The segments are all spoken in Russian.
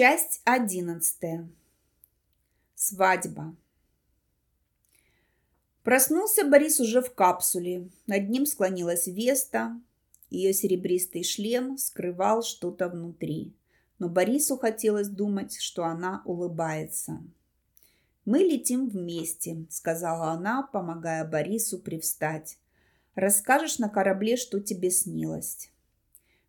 Часть одиннадцатая. Свадьба. Проснулся Борис уже в капсуле. Над ним склонилась Веста. Ее серебристый шлем скрывал что-то внутри. Но Борису хотелось думать, что она улыбается. «Мы летим вместе», — сказала она, помогая Борису привстать. «Расскажешь на корабле, что тебе снилось».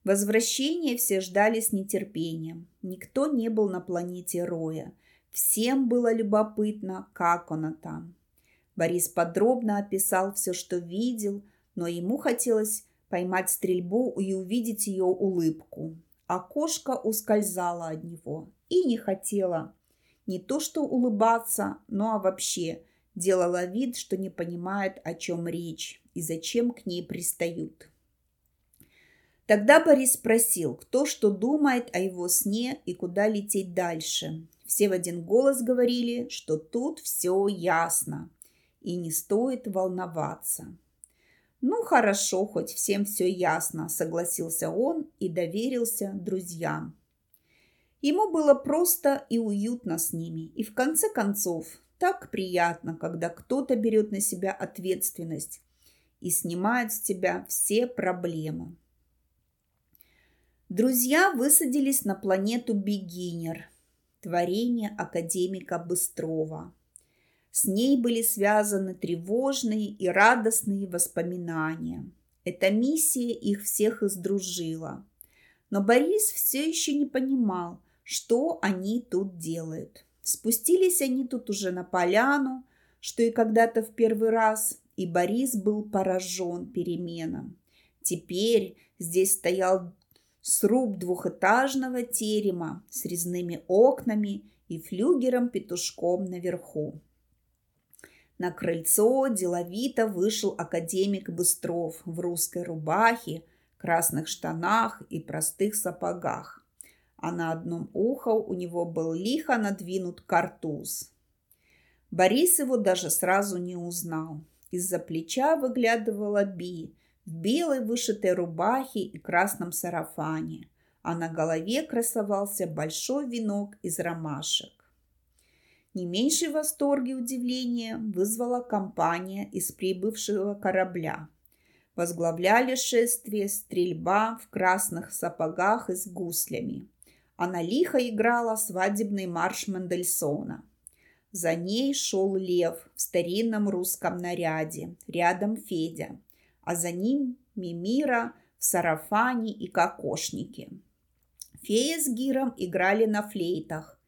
Возвращение все ждали с нетерпением. Никто не был на планете Роя. Всем было любопытно, как она там. Борис подробно описал все, что видел, но ему хотелось поймать стрельбу и увидеть ее улыбку. А кошка ускользала от него и не хотела не то что улыбаться, но а вообще делала вид, что не понимает, о чем речь и зачем к ней пристают. Тогда Борис спросил, кто что думает о его сне и куда лететь дальше. Все в один голос говорили, что тут все ясно и не стоит волноваться. «Ну, хорошо, хоть всем все ясно», – согласился он и доверился друзьям. Ему было просто и уютно с ними, и в конце концов так приятно, когда кто-то берет на себя ответственность и снимает с тебя все проблемы. Друзья высадились на планету Бегинер, творение академика Быстрова. С ней были связаны тревожные и радостные воспоминания. Эта миссия их всех издружила. Но Борис все еще не понимал, что они тут делают. Спустились они тут уже на поляну, что и когда-то в первый раз, и Борис был поражен переменам. Теперь здесь стоял сруб двухэтажного терема с резными окнами и флюгером-петушком наверху. На крыльцо деловито вышел академик Быстров в русской рубахе, красных штанах и простых сапогах. А на одном ухо у него был лихо надвинут картуз. Борис его даже сразу не узнал. Из-за плеча выглядывала Би в белой вышитой рубахе и красном сарафане, а на голове красовался большой венок из ромашек. Не меньший восторг и удивление вызвала компания из прибывшего корабля. Возглавляли шествие стрельба в красных сапогах и с гуслями. Она лихо играла свадебный марш Мендельсона. За ней шел лев в старинном русском наряде, рядом Федя – а за ним Мимира в сарафане и кокошнике. Фея с Гиром играли на флейтах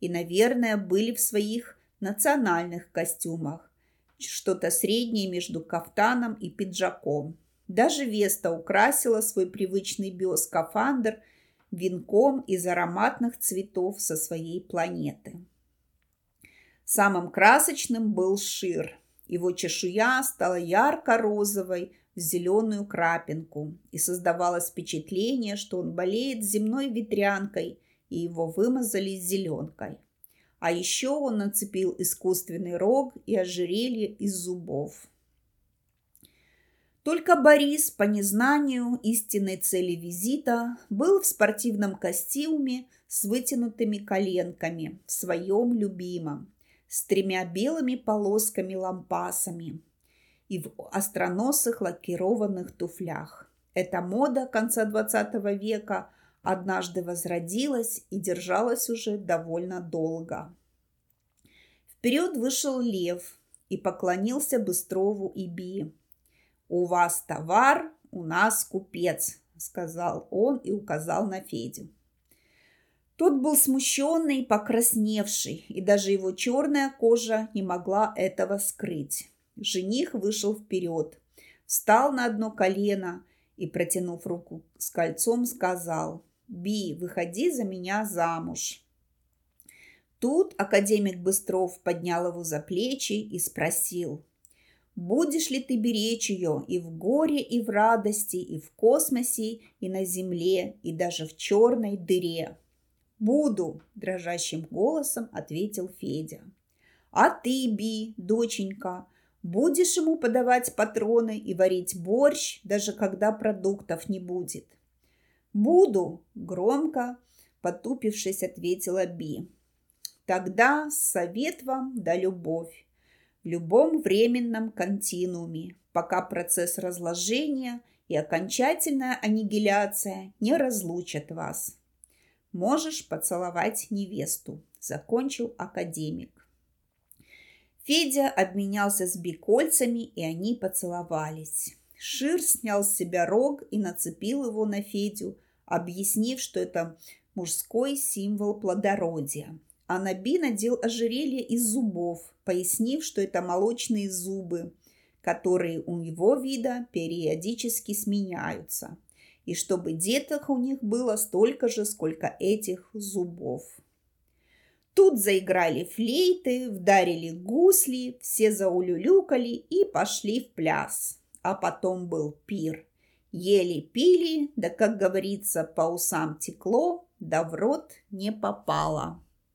и, наверное, были в своих национальных костюмах, что-то среднее между кафтаном и пиджаком. Даже Веста украсила свой привычный биоскафандр венком из ароматных цветов со своей планеты. Самым красочным был Шир. Его чешуя стала ярко-розовой, в зеленую крапинку, и создавалось впечатление, что он болеет земной ветрянкой, и его вымазали зеленкой. А еще он нацепил искусственный рог и ожерелье из зубов. Только Борис, по незнанию истинной цели визита, был в спортивном костюме с вытянутыми коленками, в своем любимом, с тремя белыми полосками-лампасами, и в остроносых лакированных туфлях. Эта мода конца XX века однажды возродилась и держалась уже довольно долго. Вперед вышел лев и поклонился Быстрову и Би. «У вас товар, у нас купец», — сказал он и указал на Федю. Тот был смущенный покрасневший, и даже его черная кожа не могла этого скрыть. Жених вышел вперед, встал на одно колено и, протянув руку с кольцом, сказал «Би, выходи за меня замуж». Тут академик Быстров поднял его за плечи и спросил «Будешь ли ты беречь ее и в горе, и в радости, и в космосе, и на земле, и даже в черной дыре?» «Буду», – дрожащим голосом ответил Федя. «А ты, Би, доченька, Будешь ему подавать патроны и варить борщ, даже когда продуктов не будет. Буду, громко потупившись, ответила Би. Тогда совет вам да любовь в любом временном континууме, пока процесс разложения и окончательная аннигиляция не разлучат вас. Можешь поцеловать невесту, закончил академик. Федя обменялся с Би кольцами, и они поцеловались. Шир снял с себя рог и нацепил его на Федю, объяснив, что это мужской символ плодородия. А Наби надел ожерелье из зубов, пояснив, что это молочные зубы, которые у его вида периодически сменяются, и чтобы деток у них было столько же, сколько этих зубов. Тут заиграли флейты, вдарили гусли, все заулюлюкали и пошли в пляс. А потом был пир. Ели-пили, да, как говорится, по усам текло, да в рот не попало.